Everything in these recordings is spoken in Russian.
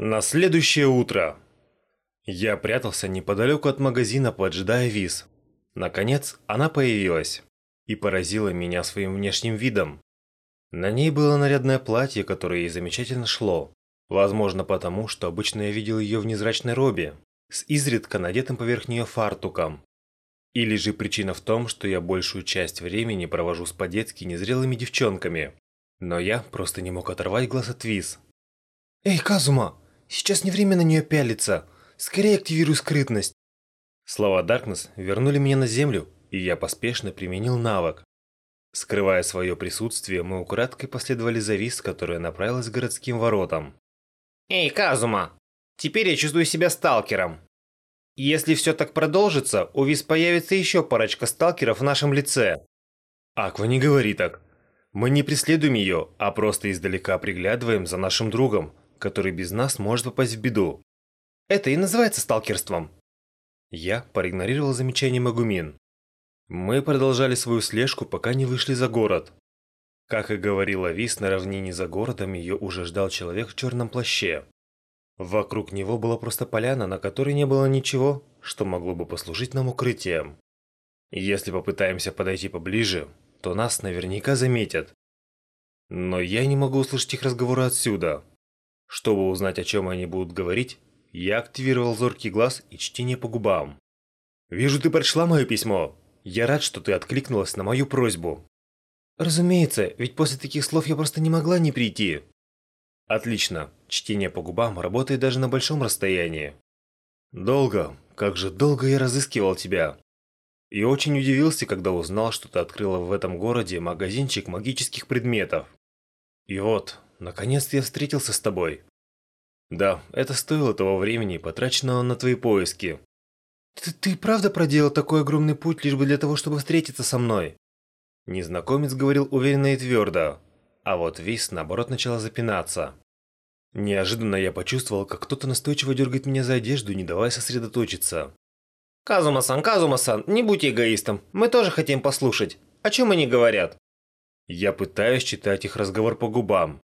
На следующее утро я прятался неподалеку от магазина, поджидая Виз. Наконец, она появилась и поразила меня своим внешним видом. На ней было нарядное платье, которое ей замечательно шло. Возможно, потому, что обычно я видел ее в незрачной робе, с изредка надетым поверх нее фартуком. Или же причина в том, что я большую часть времени провожу с по-детски незрелыми девчонками. Но я просто не мог оторвать глаз от Виз. «Эй, Казума, сейчас не время на нее пялиться. Скорее активируй скрытность». Слова Даркнесс вернули меня на землю, и я поспешно применил навык. Скрывая свое присутствие, мы украдкой последовали за Виз, которая направилась к городским воротам. «Эй, Казума, теперь я чувствую себя сталкером. Если все так продолжится, у Виз появится еще парочка сталкеров в нашем лице». «Аква, не говори так. Мы не преследуем ее, а просто издалека приглядываем за нашим другом, который без нас может попасть в беду. Это и называется сталкерством». Я проигнорировал замечание Магумин. Мы продолжали свою слежку, пока не вышли за город. Как и говорила Вис, на равнине за городом ее уже ждал человек в черном плаще. Вокруг него была просто поляна, на которой не было ничего, что могло бы послужить нам укрытием. Если попытаемся подойти поближе, то нас наверняка заметят. Но я не могу услышать их разговоры отсюда. Чтобы узнать, о чем они будут говорить, я активировал зоркий глаз и чтение по губам. «Вижу, ты прочла мое письмо. Я рад, что ты откликнулась на мою просьбу». «Разумеется, ведь после таких слов я просто не могла не прийти». «Отлично. Чтение по губам работает даже на большом расстоянии». «Долго, как же долго я разыскивал тебя. И очень удивился, когда узнал, что ты открыла в этом городе магазинчик магических предметов. И вот, наконец-то я встретился с тобой. Да, это стоило того времени, потраченного на твои поиски. Ты, ты правда проделал такой огромный путь лишь бы для того, чтобы встретиться со мной? Незнакомец говорил уверенно и твердо, а вот Вис, наоборот, начала запинаться. Неожиданно я почувствовал, как кто-то настойчиво дергает меня за одежду, не давая сосредоточиться. Казума-сан, Казума-сан, не будь эгоистом. Мы тоже хотим послушать. О чем они говорят? Я пытаюсь читать их разговор по губам.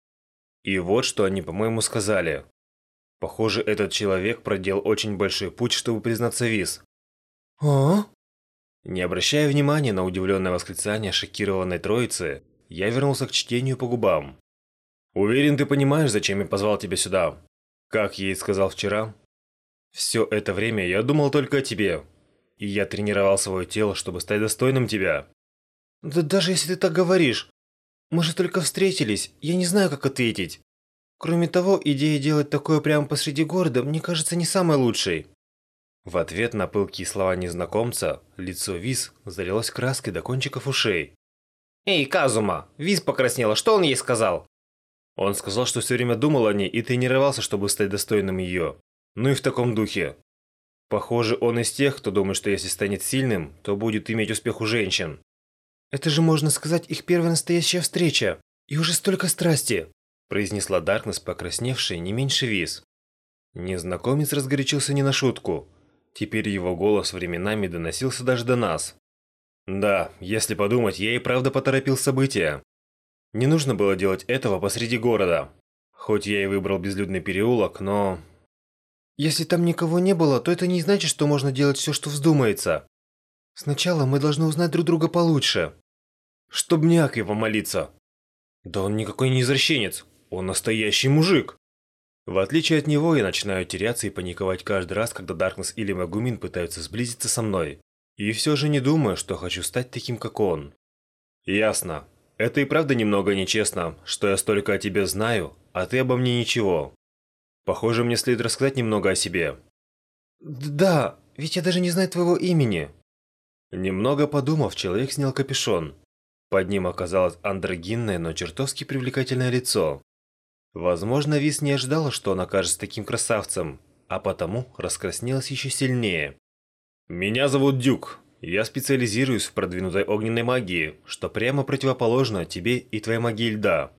И вот что они, по-моему, сказали. Похоже, этот человек проделал очень большой путь, чтобы признаться Виз. А? Не обращая внимания на удивленное восклицание шокированной троицы, я вернулся к чтению по губам. «Уверен, ты понимаешь, зачем я позвал тебя сюда. Как я и сказал вчера, все это время я думал только о тебе. И я тренировал свое тело, чтобы стать достойным тебя. Да даже если ты так говоришь, мы же только встретились, я не знаю, как ответить. Кроме того, идея делать такое прямо посреди города мне кажется не самой лучшей. В ответ на пылкие слова незнакомца, лицо Виз залилось краской до кончиков ушей. «Эй, Казума, Виз покраснела, что он ей сказал?» Он сказал, что все время думал о ней и тренировался, чтобы стать достойным ее. Ну и в таком духе. Похоже, он из тех, кто думает, что если станет сильным, то будет иметь успех у женщин. «Это же, можно сказать, их первая настоящая встреча. И уже столько страсти!» произнесла Даркнесс, покрасневшая не меньше виз. Незнакомец разгорячился не на шутку. Теперь его голос временами доносился даже до нас. Да, если подумать, я и правда поторопил события. Не нужно было делать этого посреди города. Хоть я и выбрал безлюдный переулок, но если там никого не было, то это не значит, что можно делать все, что вздумается. Сначала мы должны узнать друг друга получше. Чтоб не его молиться. Да он никакой не извращенец, он настоящий мужик. В отличие от него, я начинаю теряться и паниковать каждый раз, когда Даркнесс или Магумин пытаются сблизиться со мной. И все же не думаю, что хочу стать таким, как он. Ясно. Это и правда немного нечестно, что я столько о тебе знаю, а ты обо мне ничего. Похоже, мне следует рассказать немного о себе. Да, ведь я даже не знаю твоего имени. Немного подумав, человек снял капюшон. Под ним оказалось андрогинное, но чертовски привлекательное лицо. Возможно, Вис не ожидала, что он окажется таким красавцем, а потому раскраснелась еще сильнее. «Меня зовут Дюк. Я специализируюсь в продвинутой огненной магии, что прямо противоположно тебе и твоей магии льда».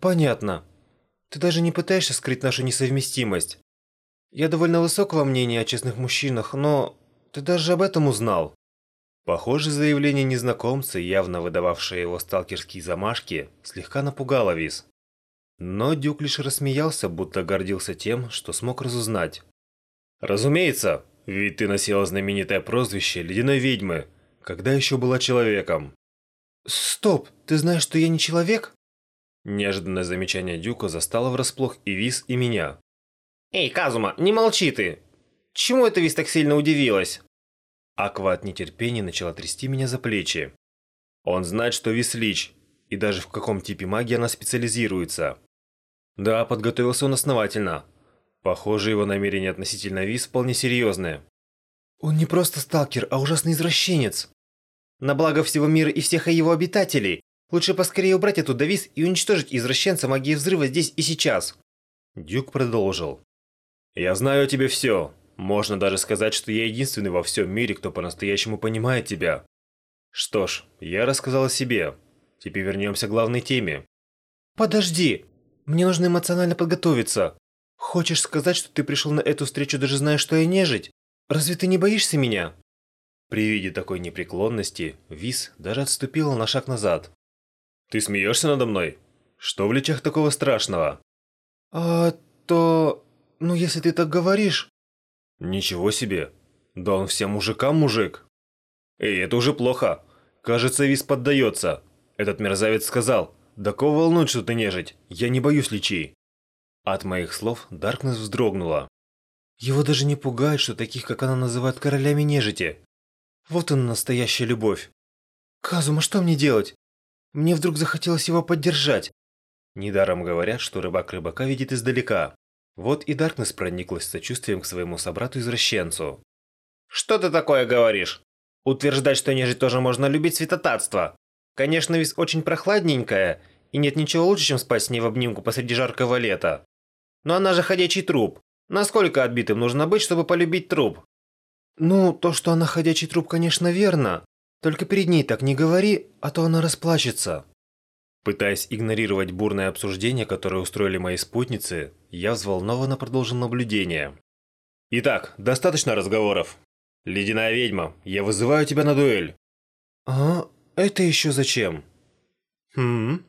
«Понятно. Ты даже не пытаешься скрыть нашу несовместимость. Я довольно высокого мнения о честных мужчинах, но ты даже об этом узнал. Похоже, заявление незнакомца, явно выдававшее его сталкерские замашки, слегка напугало Виз. Но Дюк лишь рассмеялся, будто гордился тем, что смог разузнать. «Разумеется, ведь ты носила знаменитое прозвище Ледяной Ведьмы, когда еще была человеком». «Стоп, ты знаешь, что я не человек?» Неожиданное замечание Дюка застало врасплох и Виз, и меня. «Эй, Казума, не молчи ты! Чему эта Виз так сильно удивилась?» Аква от нетерпения начала трясти меня за плечи. Он знает, что Вис Лич, и даже в каком типе магии она специализируется. Да, подготовился он основательно. Похоже, его намерения относительно Вис вполне серьезные. Он не просто сталкер, а ужасный извращенец. На благо всего мира и всех его обитателей, лучше поскорее убрать эту Давис и уничтожить извращенца магии взрыва здесь и сейчас. Дюк продолжил. «Я знаю о тебе все. Можно даже сказать, что я единственный во всем мире, кто по-настоящему понимает тебя. Что ж, я рассказал о себе. Теперь вернемся к главной теме. Подожди! Мне нужно эмоционально подготовиться. Хочешь сказать, что ты пришел на эту встречу, даже зная, что я нежить? Разве ты не боишься меня? При виде такой непреклонности, Вис даже отступила на шаг назад. Ты смеешься надо мной? Что в лечах такого страшного? А то... Ну, если ты так говоришь... Ничего себе. Да он всем мужикам мужик. Эй, это уже плохо. Кажется, Вис поддается. Этот мерзавец сказал, «Да кого волнует, что ты нежить? Я не боюсь личей». От моих слов Даркнесс вздрогнула. Его даже не пугает, что таких, как она называет, королями нежити. Вот она настоящая любовь. Казума, что мне делать? Мне вдруг захотелось его поддержать. Недаром говорят, что рыбак рыбака видит издалека. Вот и Даркнесс прониклась сочувствием к своему собрату-извращенцу. «Что ты такое говоришь? Утверждать, что нежить тоже можно любить святотатство. Конечно, вис очень прохладненькая, и нет ничего лучше, чем спать с ней в обнимку посреди жаркого лета. Но она же ходячий труп. Насколько отбитым нужно быть, чтобы полюбить труп? Ну, то, что она ходячий труп, конечно, верно. Только перед ней так не говори, а то она расплачется. Пытаясь игнорировать бурное обсуждение, которое устроили мои спутницы, я взволнованно продолжил наблюдение. Итак, достаточно разговоров. Ледяная ведьма, я вызываю тебя на дуэль. А, это еще зачем? Хм?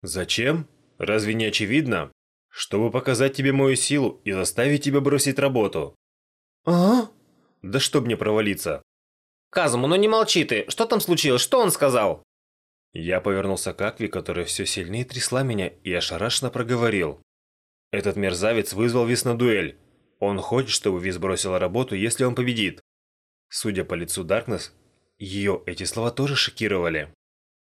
Зачем? Разве не очевидно? Чтобы показать тебе мою силу и заставить тебя бросить работу. А? Да чтоб мне провалиться. Казуму, ну не молчи ты. Что там случилось? Что он сказал? Я повернулся к Акви, которая все сильнее трясла меня, и ошарашенно проговорил. Этот мерзавец вызвал Вис на дуэль. Он хочет, чтобы Вис бросила работу, если он победит. Судя по лицу Даркнесс, ее эти слова тоже шокировали.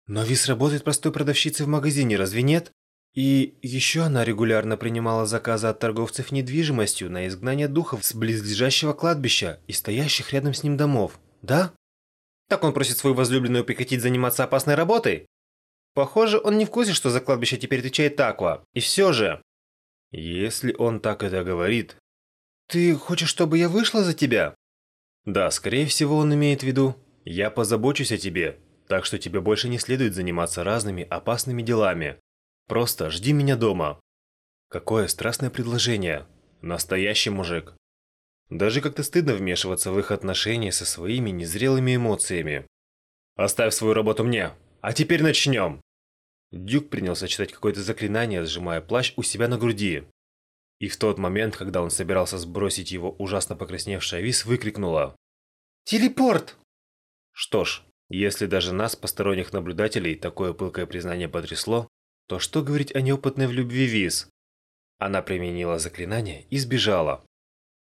Но Вис работает простой продавщицей в магазине, разве нет? И еще она регулярно принимала заказы от торговцев недвижимостью на изгнание духов с близлежащего кладбища и стоящих рядом с ним домов, да? Так он просит свою возлюбленную прекратить заниматься опасной работой? Похоже, он не в курсе, что за кладбище теперь отвечает Аква. И все же... Если он так это говорит... Ты хочешь, чтобы я вышла за тебя? Да, скорее всего, он имеет в виду. Я позабочусь о тебе, так что тебе больше не следует заниматься разными опасными делами. Просто жди меня дома. Какое страстное предложение. Настоящий мужик. Даже как-то стыдно вмешиваться в их отношения со своими незрелыми эмоциями. Оставь свою работу мне. А теперь начнем. Дюк принялся читать какое-то заклинание, сжимая плащ у себя на груди. И в тот момент, когда он собирался сбросить его ужасно покрасневшая вис, выкрикнула. «Телепорт!» Что ж, если даже нас, посторонних наблюдателей, такое пылкое признание потрясло, то что говорить о неопытной в любви Виз? Она применила заклинание и сбежала.